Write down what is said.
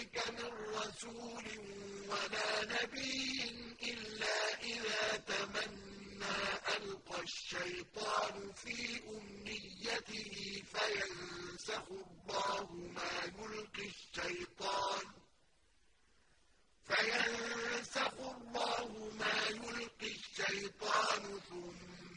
ذلك من رسول وَلَا نَبِيٍّ إِلَّا إِذَا تَمَنَّىٰ أَلْقَى الشَّيْطَانُ فِي أُمْنِيَّتِهِ فَيَنسَخُ اللَّهُ مَا يُلْقِي الشَّيْطَانُ ثُمَّ